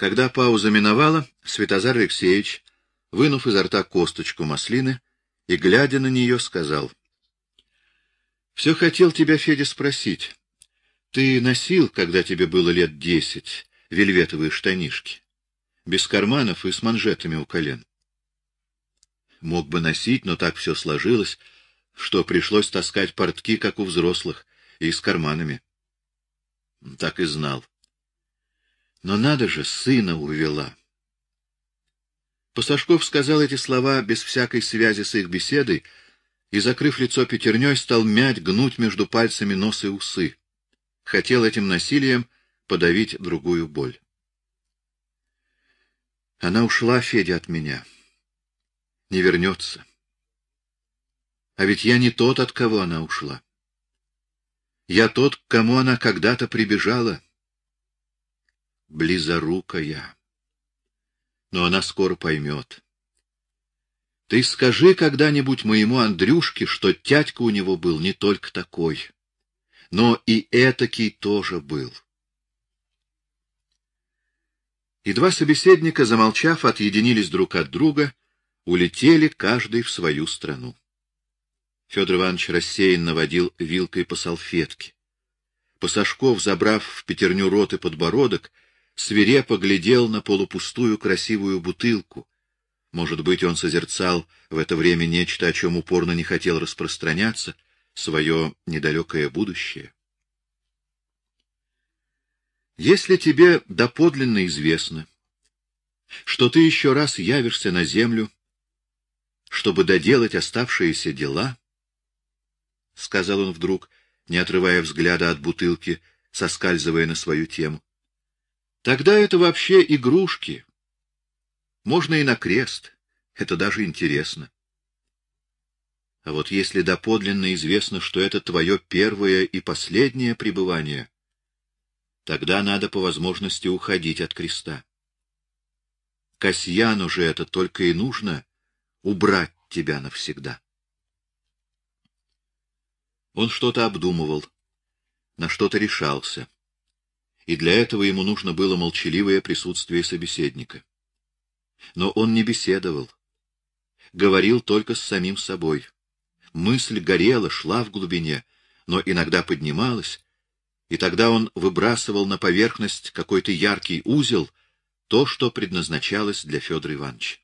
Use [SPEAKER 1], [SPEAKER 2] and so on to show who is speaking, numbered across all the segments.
[SPEAKER 1] Когда пауза миновала, Святозар Алексеевич, вынув изо рта косточку маслины и, глядя на нее, сказал. — Все хотел тебя, Федя, спросить. Ты носил, когда тебе было лет десять, вельветовые штанишки? Без карманов и с манжетами у колен. Мог бы носить, но так все сложилось, что пришлось таскать портки, как у взрослых, и с карманами. Так и знал. Но надо же, сына увела. Пасашков сказал эти слова без всякой связи с их беседой и, закрыв лицо пятерней, стал мять, гнуть между пальцами нос и усы. Хотел этим насилием подавить другую боль. Она ушла, Федя, от меня. Не вернется. А ведь я не тот, от кого она ушла. Я тот, к кому она когда-то прибежала. Близорукая. Но она скоро поймет. Ты скажи когда-нибудь моему Андрюшке, что тятька у него был не только такой, но и этакий тоже был. И два собеседника, замолчав, отъединились друг от друга, улетели каждый в свою страну. Федор Иванович рассеянно водил вилкой по салфетке. Пасашков, забрав в пятерню рот и подбородок, свирепо глядел на полупустую красивую бутылку. Может быть, он созерцал в это время нечто, о чем упорно не хотел распространяться, свое недалекое будущее. Если тебе доподлинно известно, что ты еще раз явишься на землю, чтобы доделать оставшиеся дела, — сказал он вдруг, не отрывая взгляда от бутылки, соскальзывая на свою тему, — тогда это вообще игрушки. Можно и на крест. Это даже интересно. А вот если доподлинно известно, что это твое первое и последнее пребывание, Тогда надо по возможности уходить от креста. Касьяну же это только и нужно — убрать тебя навсегда. Он что-то обдумывал, на что-то решался, и для этого ему нужно было молчаливое присутствие собеседника. Но он не беседовал, говорил только с самим собой. Мысль горела, шла в глубине, но иногда поднималась, и тогда он выбрасывал на поверхность какой-то яркий узел, то, что предназначалось для Федора Ивановича.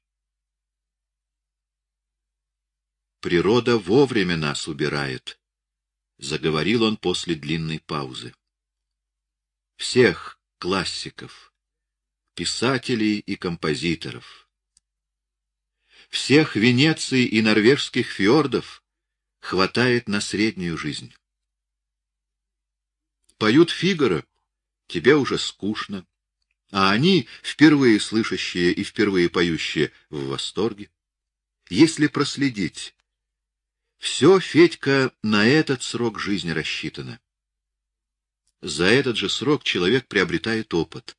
[SPEAKER 1] «Природа вовремя нас убирает», — заговорил он после длинной паузы. «Всех классиков, писателей и композиторов, всех Венеции и норвежских фьордов хватает на среднюю жизнь. Поют Фигаро, тебе уже скучно. А они, впервые слышащие и впервые поющие, в восторге. Если проследить, все, Федька, на этот срок жизни рассчитано. За этот же срок человек приобретает опыт.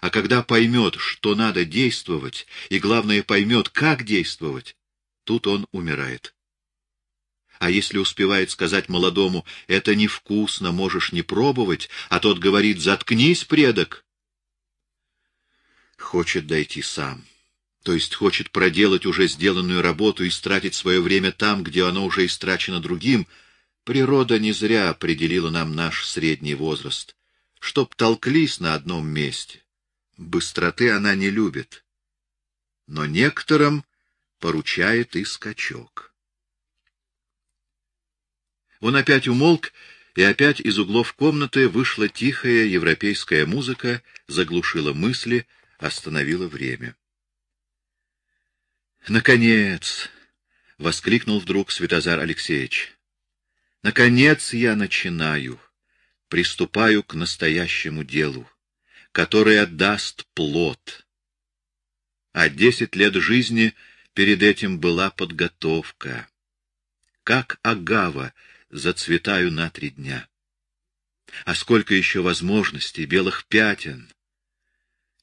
[SPEAKER 1] А когда поймет, что надо действовать, и, главное, поймет, как действовать, тут он умирает. А если успевает сказать молодому «это невкусно, можешь не пробовать», а тот говорит «заткнись, предок», хочет дойти сам. То есть хочет проделать уже сделанную работу и стратить свое время там, где оно уже истрачено другим. Природа не зря определила нам наш средний возраст, чтоб толклись на одном месте. Быстроты она не любит. Но некоторым поручает и скачок. Он опять умолк, и опять из углов комнаты вышла тихая европейская музыка, заглушила мысли, остановила время. «Наконец!» — воскликнул вдруг Святозар Алексеевич. «Наконец я начинаю, приступаю к настоящему делу, которое отдаст плод. А десять лет жизни перед этим была подготовка. Как агава зацветаю на три дня. А сколько еще возможностей, белых пятен!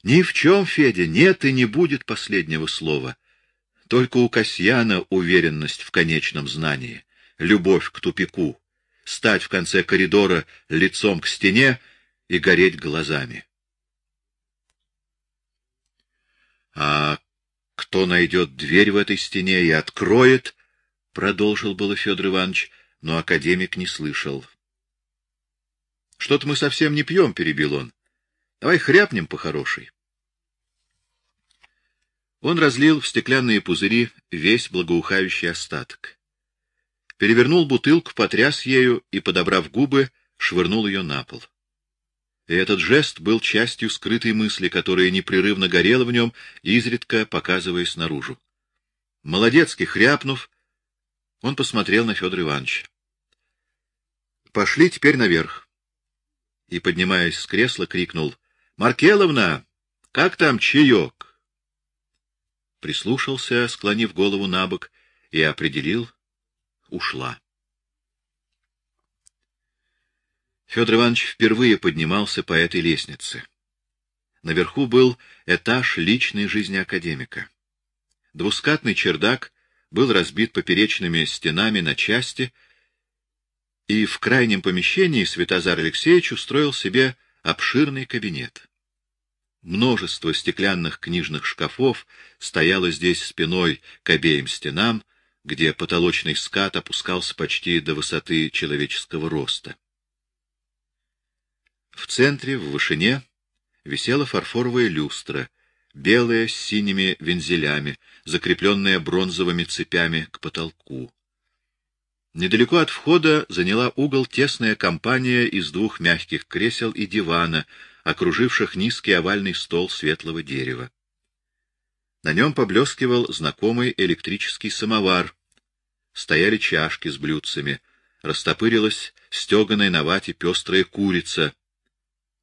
[SPEAKER 1] Ни в чем, Федя, нет и не будет последнего слова. Только у Касьяна уверенность в конечном знании, любовь к тупику, стать в конце коридора лицом к стене и гореть глазами. кто найдет дверь в этой стене и откроет, — продолжил было Федор Иванович, но академик не слышал. — Что-то мы совсем не пьем, — перебил он. — Давай хряпнем по-хорошей. Он разлил в стеклянные пузыри весь благоухающий остаток. Перевернул бутылку, потряс ею и, подобрав губы, швырнул ее на пол. И этот жест был частью скрытой мысли, которая непрерывно горела в нем, изредка показываясь наружу. Молодецкий хряпнув, он посмотрел на Федора Ивановича. — Пошли теперь наверх. И, поднимаясь с кресла, крикнул. — Маркеловна, как там чаек? Прислушался, склонив голову на бок, и определил — ушла. Федор Иванович впервые поднимался по этой лестнице. Наверху был этаж личной жизни академика. Двускатный чердак был разбит поперечными стенами на части, и в крайнем помещении Святозар Алексеевич устроил себе обширный кабинет. Множество стеклянных книжных шкафов стояло здесь спиной к обеим стенам, где потолочный скат опускался почти до высоты человеческого роста. В центре, в вышине, висела фарфоровая люстра, белая с синими вензелями, закрепленная бронзовыми цепями к потолку. Недалеко от входа заняла угол тесная компания из двух мягких кресел и дивана, окруживших низкий овальный стол светлого дерева. На нем поблескивал знакомый электрический самовар. Стояли чашки с блюдцами, растопырилась стеганая на вате пестрая курица,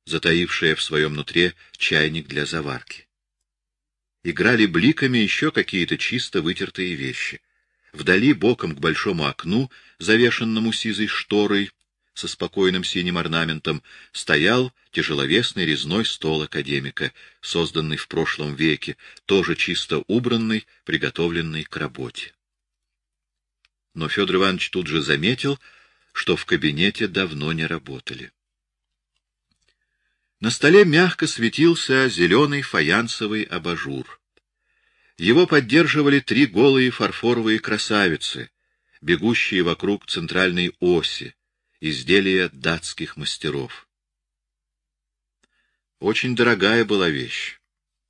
[SPEAKER 1] затаившая в своем нутре чайник для заварки. Играли бликами еще какие-то чисто вытертые вещи. Вдали, боком к большому окну, завешенному сизой шторой, со спокойным синим орнаментом, стоял тяжеловесный резной стол академика, созданный в прошлом веке, тоже чисто убранный, приготовленный к работе. Но Федор Иванович тут же заметил, что в кабинете давно не работали. На столе мягко светился зеленый фаянсовый абажур. Его поддерживали три голые фарфоровые красавицы, бегущие вокруг центральной оси, изделия датских мастеров. Очень дорогая была вещь,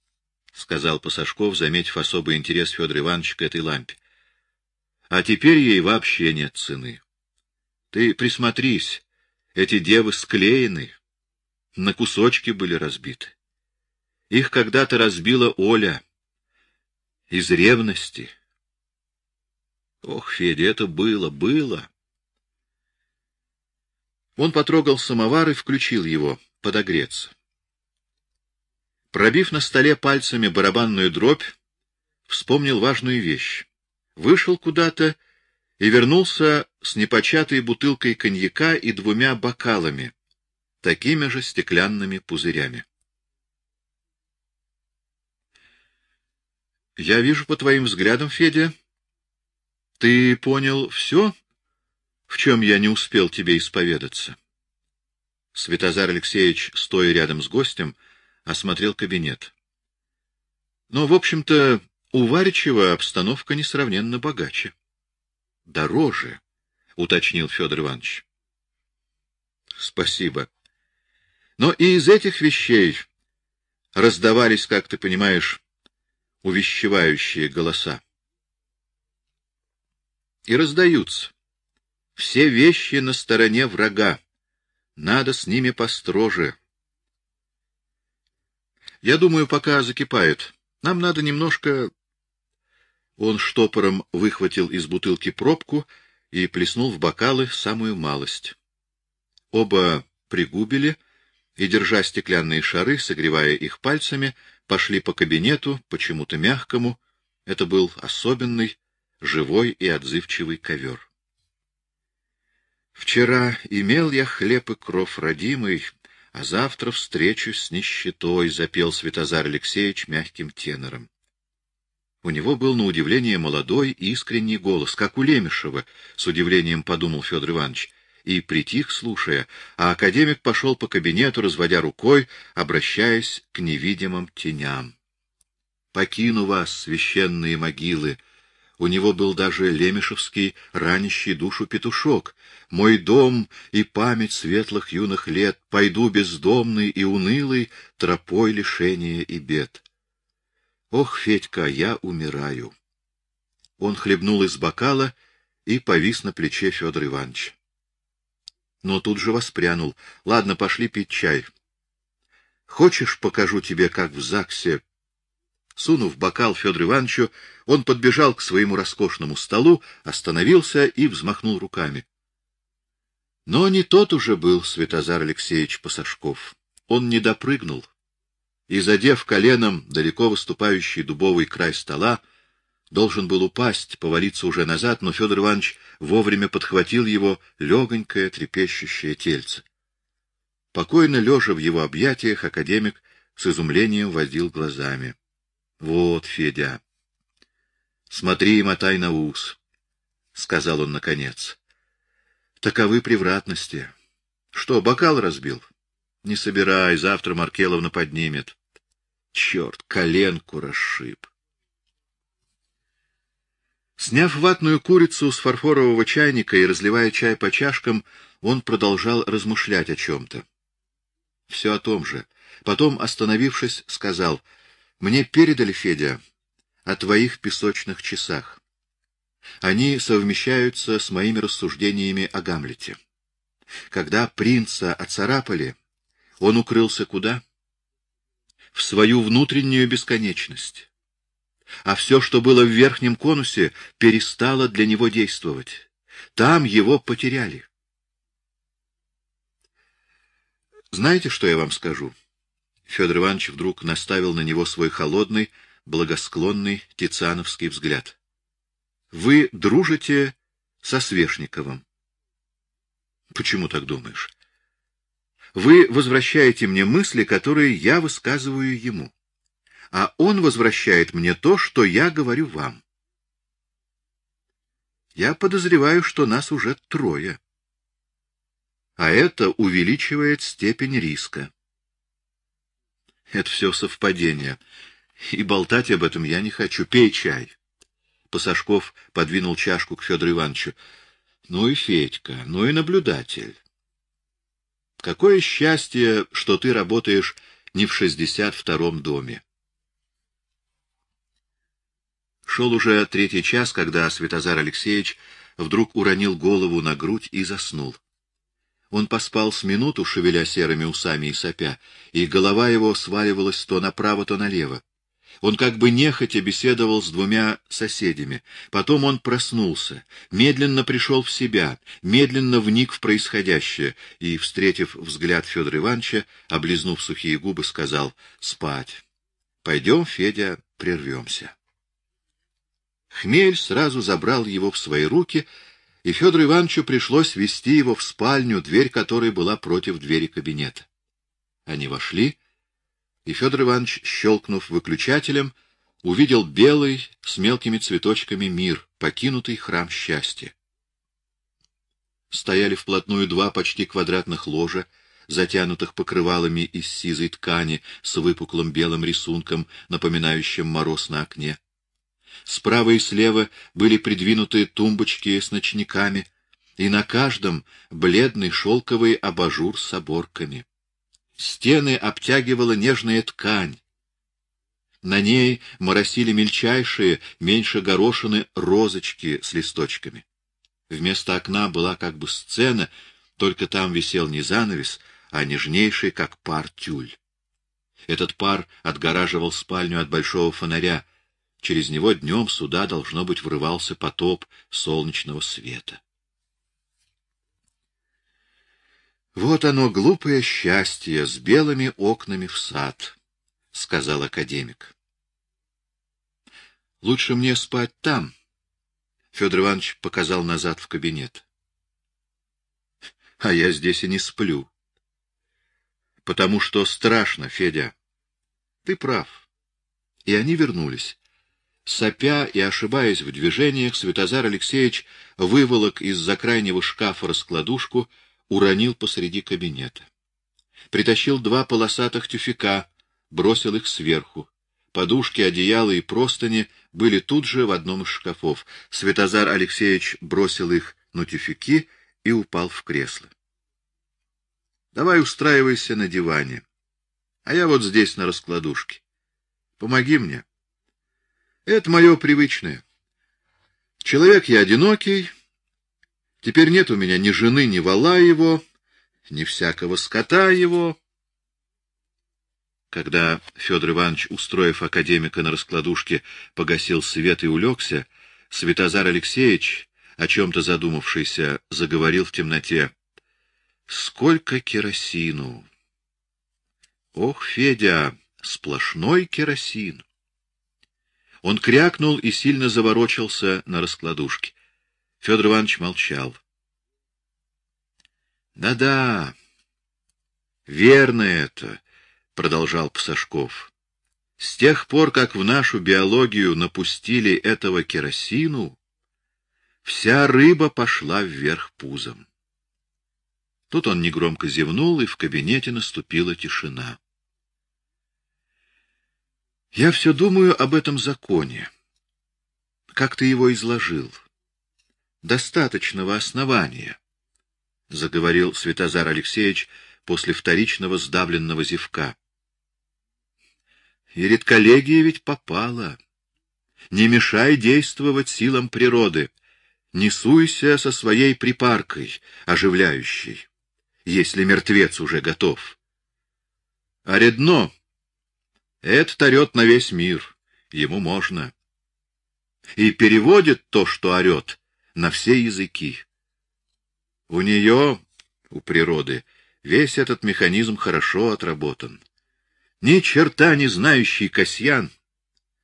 [SPEAKER 1] — сказал Пасашков, заметив особый интерес Федора Ивановича к этой лампе. А теперь ей вообще нет цены. Ты присмотрись, эти девы склеены, на кусочки были разбиты. Их когда-то разбила Оля из ревности. Ох, Федя, это было, было. Он потрогал самовар и включил его, подогреться. Пробив на столе пальцами барабанную дробь, вспомнил важную вещь. Вышел куда-то и вернулся с непочатой бутылкой коньяка и двумя бокалами, такими же стеклянными пузырями. Я вижу по твоим взглядам, Федя, ты понял все, в чем я не успел тебе исповедаться. Святозар Алексеевич, стоя рядом с гостем, осмотрел кабинет. Но, в общем-то, у Варичева обстановка несравненно богаче. — Дороже, — уточнил Федор Иванович. — Спасибо. Но и из этих вещей раздавались, как ты понимаешь, увещевающие голоса. И раздаются. Все вещи на стороне врага. Надо с ними построже. Я думаю, пока закипает. Нам надо немножко... Он штопором выхватил из бутылки пробку и плеснул в бокалы самую малость. Оба пригубили — и, держа стеклянные шары, согревая их пальцами, пошли по кабинету, почему-то мягкому. Это был особенный, живой и отзывчивый ковер. Вчера имел я хлеб и кров родимый, а завтра встречусь с нищетой, — запел Святозар Алексеевич мягким тенором. У него был, на удивление, молодой, искренний голос, как у Лемешева, — с удивлением подумал Федор Иванович и притих, слушая, а академик пошел по кабинету, разводя рукой, обращаясь к невидимым теням. покину вас, священные могилы. У него был даже лемешевский, ранящий душу петушок. Мой дом и память светлых юных лет, пойду бездомный и унылый тропой лишения и бед. Ох, Федька, я умираю. Он хлебнул из бокала и повис на плече Федора Ивановича. Но тут же воспрянул. — Ладно, пошли пить чай. — Хочешь, покажу тебе, как в ЗАГСе? Сунув бокал Федору Ивановичу, он подбежал к своему роскошному столу, остановился и взмахнул руками. Но не тот уже был Святозар Алексеевич Пасашков. Он не допрыгнул, и, задев коленом далеко выступающий дубовый край стола, должен был упасть, повалиться уже назад, но Федор Иванович вовремя подхватил его легонькое трепещущее тельце. Покойно лежа в его объятиях, академик с изумлением водил глазами. — Вот, Федя, смотри и мотай на ус, — сказал он наконец. — Таковы превратности. Что, бокал разбил? Не собирай, завтра Маркеловна поднимет. Черт, коленку расшиб. Сняв ватную курицу с фарфорового чайника и разливая чай по чашкам, он продолжал размышлять о чем-то. Все о том же. Потом, остановившись, сказал, — Мне передали, Федя, о твоих песочных часах. Они совмещаются с моими рассуждениями о Гамлете. Когда принца оцарапали, он укрылся куда? В свою внутреннюю бесконечность а все, что было в верхнем конусе, перестало для него действовать. Там его потеряли. Знаете, что я вам скажу? Федор Иванович вдруг наставил на него свой холодный, благосклонный тициановский взгляд. Вы дружите со Свешниковым. Почему так думаешь? Вы возвращаете мне мысли, которые я высказываю ему а он возвращает мне то, что я говорю вам. Я подозреваю, что нас уже трое. А это увеличивает степень риска. Это все совпадение. И болтать об этом я не хочу. Пей чай. Пасашков подвинул чашку к Федору Ивановичу. Ну и Федька, ну и наблюдатель. Какое счастье, что ты работаешь не в шестьдесят втором доме. Шел уже третий час, когда Святозар Алексеевич вдруг уронил голову на грудь и заснул. Он поспал с минуту, шевеля серыми усами и сопя, и голова его сваливалась то направо, то налево. Он как бы нехотя беседовал с двумя соседями. Потом он проснулся, медленно пришел в себя, медленно вник в происходящее и, встретив взгляд Федора Ивановича, облизнув сухие губы, сказал «Спать. Пойдем, Федя, прервемся». Хмель сразу забрал его в свои руки, и Федору Ивановичу пришлось вести его в спальню, дверь которой была против двери кабинета. Они вошли, и Федор Иванович, щелкнув выключателем, увидел белый с мелкими цветочками мир, покинутый храм счастья. Стояли вплотную два почти квадратных ложа, затянутых покрывалами из сизой ткани с выпуклым белым рисунком, напоминающим мороз на окне. Справа и слева были придвинуты тумбочки с ночниками, и на каждом бледный шелковый абажур с оборками. Стены обтягивала нежная ткань. На ней моросили мельчайшие, меньше горошины, розочки с листочками. Вместо окна была как бы сцена, только там висел не занавес, а нежнейший, как пар, тюль. Этот пар отгораживал спальню от большого фонаря, Через него днем сюда, должно быть, врывался потоп солнечного света. Вот оно, глупое счастье, с белыми окнами в сад, — сказал академик. — Лучше мне спать там, — Федор Иванович показал назад в кабинет. — А я здесь и не сплю. — Потому что страшно, Федя. Ты прав. И они вернулись. Сопя и ошибаясь в движениях, Святозар Алексеевич выволок из-за крайнего шкафа раскладушку, уронил посреди кабинета. Притащил два полосатых тюфяка, бросил их сверху, подушки, одеяла и простыни были тут же в одном из шкафов. Светозар Алексеевич бросил их на тюфяки и упал в кресло. — Давай устраивайся на диване, а я вот здесь на раскладушке. Помоги мне. Это мое привычное. Человек я одинокий, теперь нет у меня ни жены, ни вала его, ни всякого скота его. Когда Федор Иванович, устроив академика на раскладушке, погасил свет и улегся, Светозар Алексеевич, о чем-то задумавшийся, заговорил в темноте. — Сколько керосину! — Ох, Федя, сплошной керосин! Он крякнул и сильно заворочился на раскладушке. Федор Иванович молчал. «Да — Да-да, верно это, — продолжал Псашков. — С тех пор, как в нашу биологию напустили этого керосину, вся рыба пошла вверх пузом. Тут он негромко зевнул, и в кабинете наступила тишина. Я все думаю об этом законе. Как ты его изложил? Достаточного основания, — заговорил Святозар Алексеевич после вторичного сдавленного зевка. И редколлегия ведь попала. Не мешай действовать силам природы. Не суйся со своей припаркой, оживляющей, если мертвец уже готов. А редно этот орет на весь мир, ему можно. И переводит то, что орет, на все языки. У нее, у природы, весь этот механизм хорошо отработан. Ни черта не знающий Касьян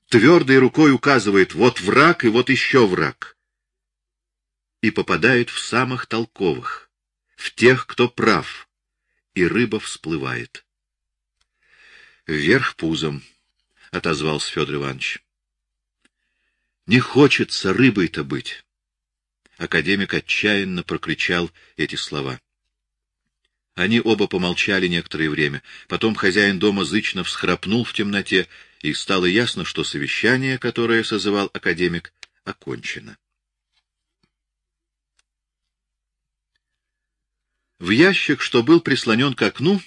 [SPEAKER 1] твердой рукой указывает вот враг и вот еще враг. И попадает в самых толковых, в тех, кто прав, и рыба всплывает. Вверх пузом, — отозвался Федор Иванович. Не хочется рыбой-то быть. Академик отчаянно прокричал эти слова. Они оба помолчали некоторое время. Потом хозяин дома зычно всхрапнул в темноте, и стало ясно, что совещание, которое созывал академик, окончено. В ящик, что был прислонен к окну,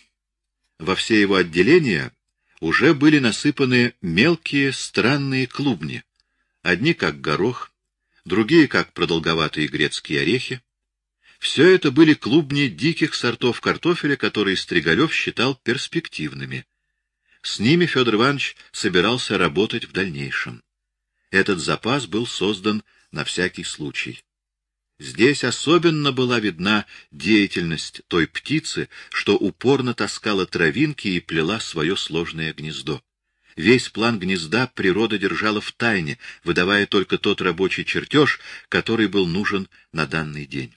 [SPEAKER 1] во все его отделения уже были насыпаны мелкие странные клубни, одни как горох, другие как продолговатые грецкие орехи. Все это были клубни диких сортов картофеля, которые Стригалев считал перспективными. С ними Федор Иванович собирался работать в дальнейшем. Этот запас был создан на всякий случай. Здесь особенно была видна деятельность той птицы, что упорно таскала травинки и плела свое сложное гнездо. Весь план гнезда природа держала в тайне, выдавая только тот рабочий чертеж, который был нужен на данный день.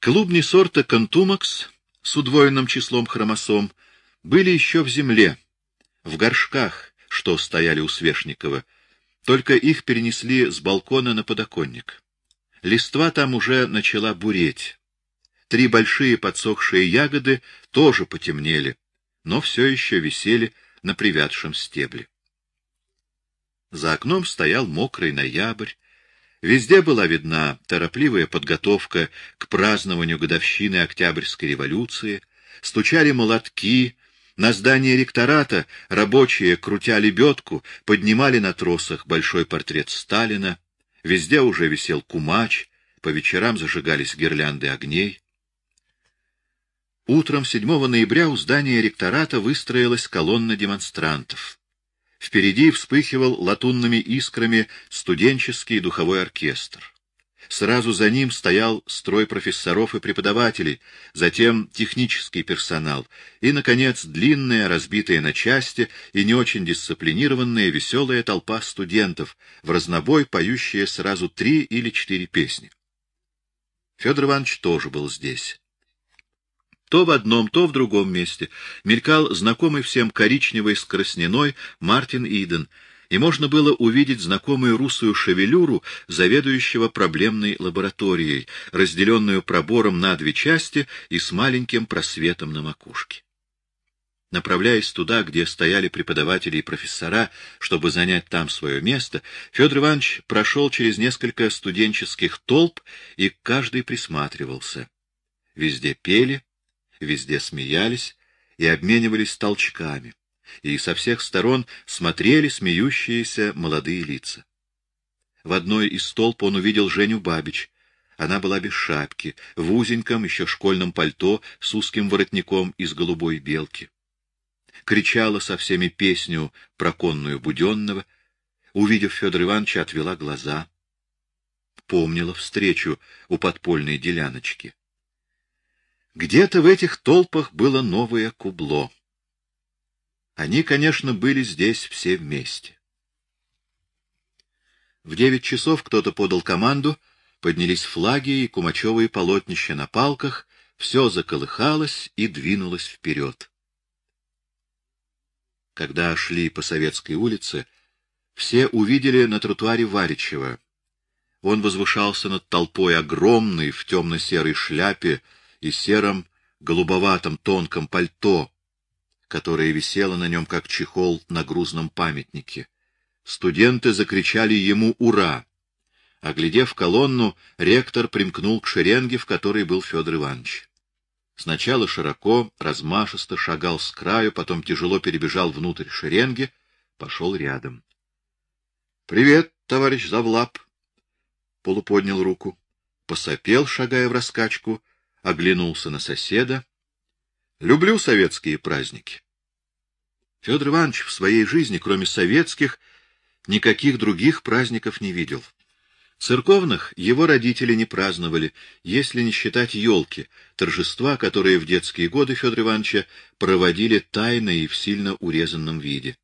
[SPEAKER 1] Клубни сорта «Контумакс» с удвоенным числом хромосом были еще в земле, в горшках, что стояли у Свешникова, только их перенесли с балкона на подоконник. Листва там уже начала буреть. Три большие подсохшие ягоды тоже потемнели, но все еще висели на привядшем стебле. За окном стоял мокрый ноябрь. Везде была видна торопливая подготовка к празднованию годовщины Октябрьской революции, стучали молотки, на здании ректората рабочие, крутя лебедку, поднимали на тросах большой портрет Сталина, Везде уже висел кумач, по вечерам зажигались гирлянды огней. Утром 7 ноября у здания ректората выстроилась колонна демонстрантов. Впереди вспыхивал латунными искрами студенческий духовой оркестр. Сразу за ним стоял строй профессоров и преподавателей, затем технический персонал и, наконец, длинная, разбитая на части и не очень дисциплинированная веселая толпа студентов, в разнобой поющая сразу три или четыре песни. Федор Иванович тоже был здесь. То в одном, то в другом месте мелькал знакомый всем коричневый скоростной Мартин Иден — и можно было увидеть знакомую русую шевелюру заведующего проблемной лабораторией, разделенную пробором на две части и с маленьким просветом на макушке. Направляясь туда, где стояли преподаватели и профессора, чтобы занять там свое место, Федор Иванович прошел через несколько студенческих толп и каждый присматривался. Везде пели, везде смеялись и обменивались толчками, и со всех сторон смотрели смеющиеся молодые лица. В одной из толп он увидел Женю Бабич. Она была без шапки, в узеньком еще школьном пальто с узким воротником из голубой белки кричала со всеми песню про конную Буденного, увидев Федора Ивановича, отвела глаза. Помнила встречу у подпольной деляночки. Где-то в этих толпах было новое кубло. Они, конечно, были здесь все вместе. В девять часов кто-то подал команду, поднялись флаги и кумачевые полотнища на палках, все заколыхалось и двинулось вперед. Когда шли по Советской улице, все увидели на тротуаре Варичева. Он возвышался над толпой огромный в темно-серой шляпе и сером голубоватом тонком пальто, которое висело на нем как чехол на грузном памятнике. Студенты закричали ему «Ура!». Оглядев колонну, ректор примкнул к шеренге, в которой был Федор Иванович. Сначала широко, размашисто шагал с краю, потом тяжело перебежал внутрь шеренги, пошел рядом. — Привет, товарищ Завлап! Полуподнял руку, посопел, шагая в раскачку, оглянулся на соседа. — Люблю советские праздники. Федор Иванович в своей жизни, кроме советских, никаких других праздников не видел. — Церковных его родители не праздновали, если не считать елки, торжества, которые в детские годы Федора Ивановича проводили тайно и в сильно урезанном виде.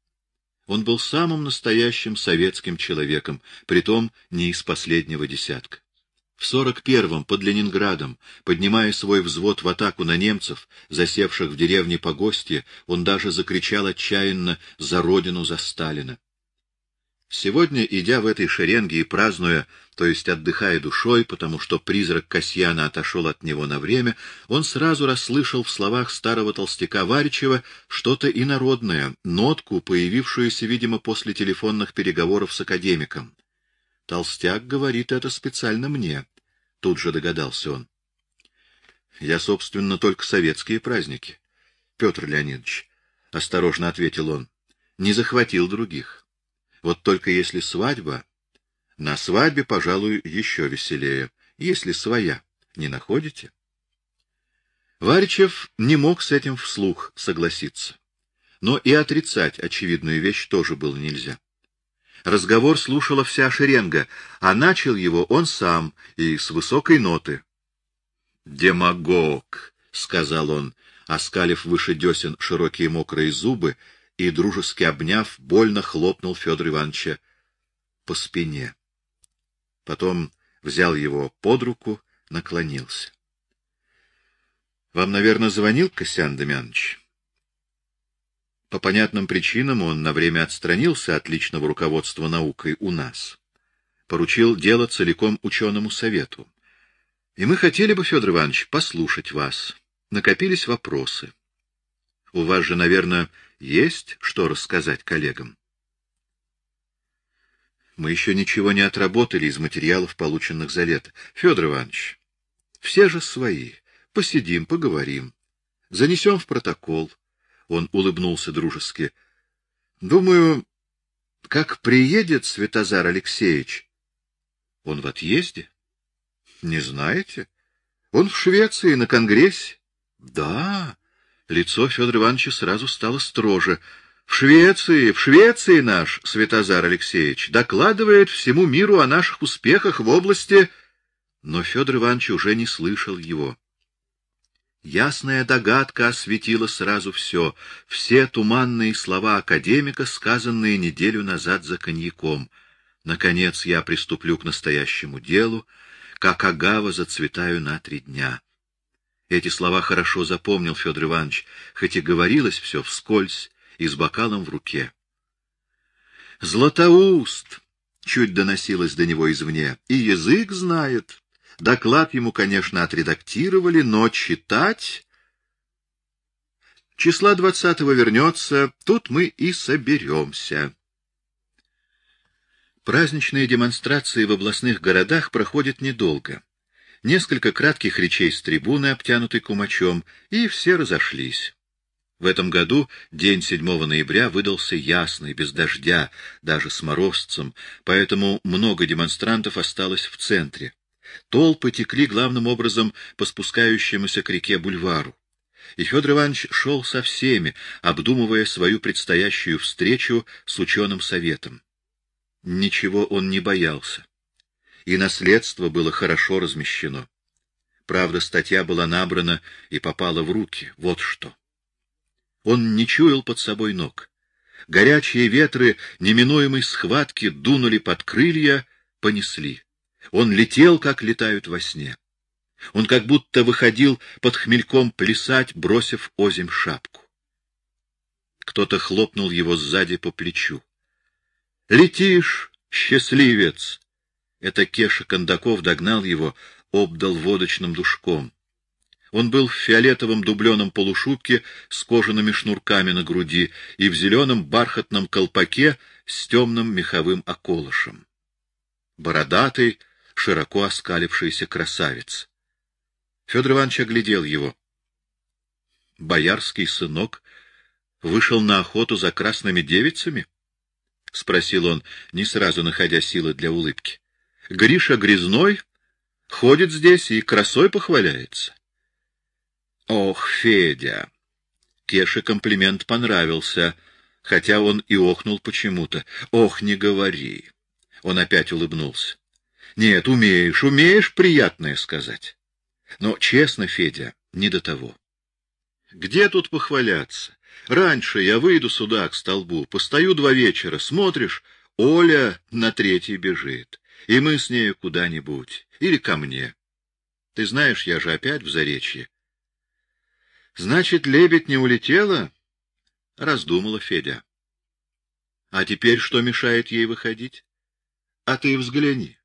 [SPEAKER 1] Он был самым настоящим советским человеком, притом не из последнего десятка. В сорок первом под Ленинградом, поднимая свой взвод в атаку на немцев, засевших в деревне Погостье, он даже закричал отчаянно «За родину, за Сталина!». Сегодня, идя в этой шеренге и празднуя, то есть отдыхая душой, потому что призрак Касьяна отошел от него на время, он сразу расслышал в словах старого толстяка Варичева что-то инородное, нотку, появившуюся, видимо, после телефонных переговоров с академиком. Толстяк говорит это специально мне, тут же догадался он. Я, собственно, только советские праздники. Петр Леонидович, — осторожно ответил он, — не захватил других. Вот только если свадьба... На свадьбе, пожалуй, еще веселее, если своя. Не находите? Варичев не мог с этим вслух согласиться. Но и отрицать очевидную вещь тоже было нельзя. Разговор слушала вся шеренга, а начал его он сам и с высокой ноты. «Демагог», — сказал он, оскалив выше десен широкие мокрые зубы и, дружески обняв, больно хлопнул Федор Ивановича по спине. Потом взял его под руку, наклонился. — Вам, наверное, звонил Косян Демьянович? По понятным причинам он на время отстранился от личного руководства наукой у нас. Поручил дело целиком ученому совету. И мы хотели бы, Федор Иванович, послушать вас. Накопились вопросы. У вас же, наверное, есть что рассказать коллегам? Мы еще ничего не отработали из материалов, полученных за лето. Федор Иванович, все же свои. Посидим, поговорим. Занесем в протокол. Он улыбнулся дружески. Думаю, как приедет Святозар Алексеевич. Он в отъезде? Не знаете? Он в Швеции на конгрессе. Да, Лицо Федора Ивановича сразу стало строже. В Швеции, в Швеции наш Святозар Алексеевич докладывает всему миру о наших успехах в области... Но Федор Иванович уже не слышал его. Ясная догадка осветила сразу все, все туманные слова академика, сказанные неделю назад за коньяком. Наконец я приступлю к настоящему делу, как агава зацветаю на три дня. Эти слова хорошо запомнил Федор Иванович, хоть и говорилось все вскользь и с бокалом в руке. «Златоуст!» — чуть доносилось до него извне. «И язык знает. Доклад ему, конечно, отредактировали, но читать...» Числа двадцатого вернется, тут мы и соберемся. Праздничные демонстрации в областных городах проходят недолго. Несколько кратких речей с трибуны, обтянутой кумачом, и все разошлись. В этом году день 7 ноября выдался ясный, без дождя, даже с морозцем, поэтому много демонстрантов осталось в центре. Толпы текли главным образом по спускающемуся к реке бульвару. И Федор Иванович шел со всеми, обдумывая свою предстоящую встречу с ученым советом. Ничего он не боялся. И наследство было хорошо размещено. Правда, статья была набрана и попала в руки. Вот что. Он не чуял под собой ног. Горячие ветры неминуемой схватки дунули под крылья, понесли. Он летел, как летают во сне. Он как будто выходил под хмельком плясать, бросив озим шапку. Кто-то хлопнул его сзади по плечу. — Летишь, счастливец! Это Кеша Кондаков догнал его, обдал водочным душком. Он был в фиолетовом дубленом полушубке с кожаными шнурками на груди и в зеленом бархатном колпаке с темным меховым околышем. Бородатый, широко оскалившийся красавец. Федор Иванович оглядел его. Боярский сынок вышел на охоту за красными девицами? — спросил он, не сразу находя силы для улыбки. — Гриша Грязной ходит здесь и красой похваляется. Ох, Федя! Кеше комплимент понравился, хотя он и охнул почему-то. Ох, не говори! Он опять улыбнулся. Нет, умеешь, умеешь приятное сказать. Но, честно, Федя, не до того. Где тут похваляться? Раньше я выйду сюда, к столбу, постою два вечера, смотришь, Оля на третий бежит, и мы с нею куда-нибудь, или ко мне. Ты знаешь, я же опять в Заречье. Значит, лебедь не улетела? Раздумала Федя. А теперь что мешает ей выходить? А ты взгляни.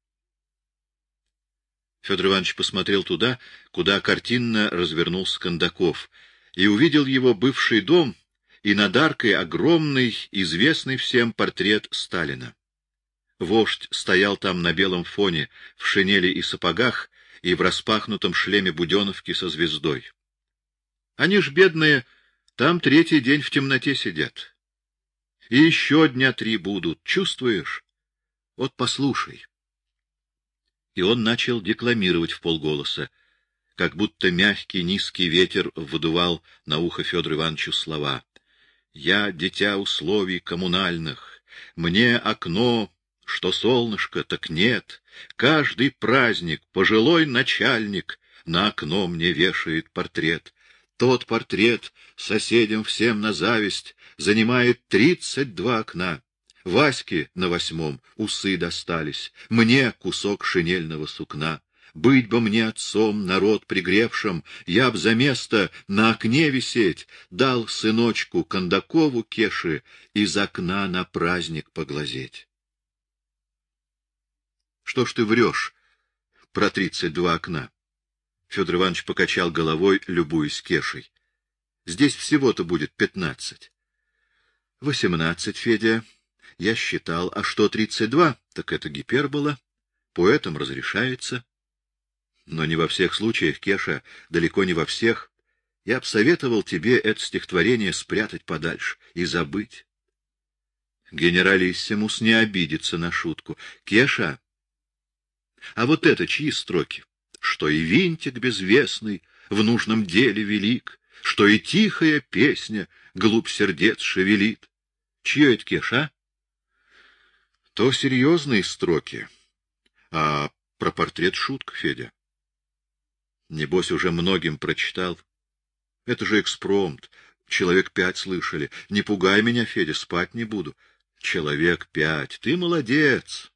[SPEAKER 1] Федор Иванович посмотрел туда, куда картинно развернулся Кондаков, и увидел его бывший дом и над аркой огромный, известный всем портрет Сталина. Вождь стоял там на белом фоне, в шинели и сапогах и в распахнутом шлеме буденовки со звездой. Они ж, бедные, там третий день в темноте сидят. И еще дня три будут, чувствуешь? Вот послушай. И он начал декламировать в полголоса, как будто мягкий низкий ветер выдувал на ухо Федору Ивановичу слова. «Я дитя условий коммунальных, мне окно, что солнышко, так нет, каждый праздник пожилой начальник на окно мне вешает портрет. Тот портрет соседям всем на зависть занимает тридцать два окна. Ваське на восьмом усы достались, мне кусок шинельного сукна. Быть бы мне отцом, народ пригревшим, я б за место на окне висеть, дал сыночку Кондакову кеши из окна на праздник поглазеть. Что ж ты врешь про тридцать два окна? Федор Иванович покачал головой, любуясь Кешей. — Здесь всего-то будет пятнадцать. — Восемнадцать, Федя. Я считал. А что тридцать два? Так это гипербола. Поэтам разрешается. Но не во всех случаях, Кеша, далеко не во всех. Я б советовал тебе это стихотворение спрятать подальше и забыть. Генералиссимус не обидится на шутку. Кеша, а вот это чьи строки? что и винтик безвестный в нужном деле велик, что и тихая песня глубь сердец шевелит. Чье это кеш, а? То серьезные строки. А про портрет шутка, Федя. Небось, уже многим прочитал. Это же экспромт. Человек пять слышали. Не пугай меня, Федя, спать не буду. Человек пять. Ты молодец.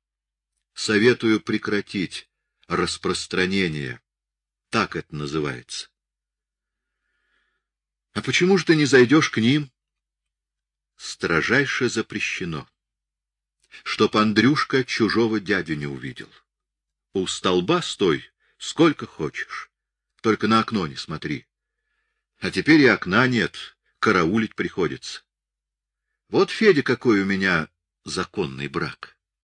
[SPEAKER 1] Советую прекратить распространение. Так это называется. А почему же ты не зайдешь к ним? Строжайше запрещено. Чтоб Андрюшка чужого дядю не увидел. У столба стой, сколько хочешь. Только на окно не смотри. А теперь и окна нет, караулить приходится. Вот, Федя, какой у меня законный брак.